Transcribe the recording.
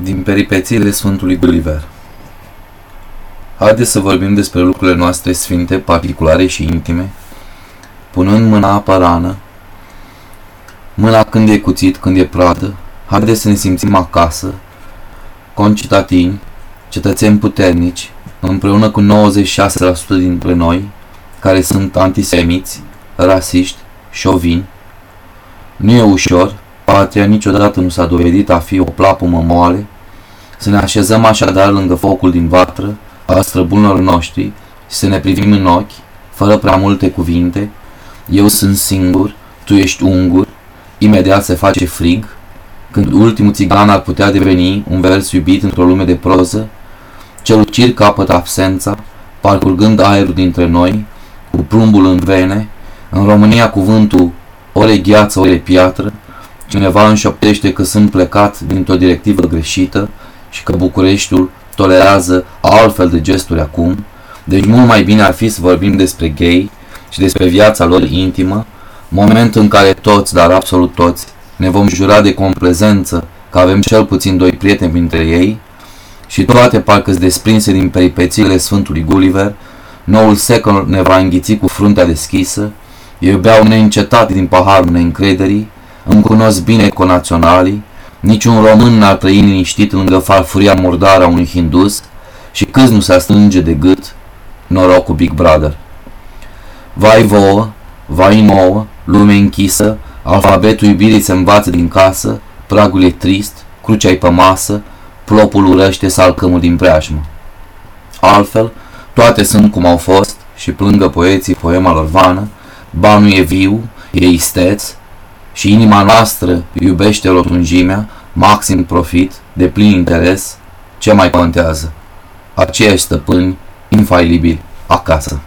din peripețiile Sfântului Gulliver. Haideți să vorbim despre lucrurile noastre sfinte, particulare și intime, punând mâna pe rană, mâna când e cuțit, când e pradă, haideți să ne simțim acasă, concitatini, cetățeni puternici, împreună cu 96% dintre noi, care sunt antisemiți, rasiști, șovini. Nu e ușor, patria niciodată nu s-a dovedit a fi o plapumă moale, să ne așezăm așadar lângă focul din vatră a străbunilor noștri și să ne privim în ochi, fără prea multe cuvinte, eu sunt singur, tu ești ungur, imediat se face frig, când ultimul țigan ar putea deveni un vers iubit într-o lume de proză, celucir capăt absența, parcurgând aerul dintre noi, cu plumbul în vene, în România cuvântul ore gheață, ore piatră, cineva înșoptește că sunt plecat dintr-o directivă greșită și că Bucureștiul tolerează altfel de gesturi acum, deci mult mai bine ar fi să vorbim despre gay și despre viața lor intimă, moment în care toți, dar absolut toți, ne vom jura de complezență că avem cel puțin doi prieteni printre ei și toate parcă desprinse din peripețiile Sfântului Gulliver, noul secol ne va înghiți cu fruntea deschisă, eu beau neîncetat din paharul neîncrederii, îmi cunosc bine conaționalii, niciun român n-ar trăi liniștit lângă farfuria murdară a unui hindus și câți nu se strânge de gât noroc cu Big Brother. Vai vouă, vai nouă, lume închisă, alfabetul iubirii se învață din casă, pragul e trist, crucea pe masă, plopul urăște salcămul din preajmă. Altfel, toate sunt cum au fost și plângă poeții poema lor vană, banul e viu, e isteț, și inima noastră iubește rotunjimea, maxim profit, de plin interes, ce mai contează? Aceiași stăpâni, infailibili, acasă.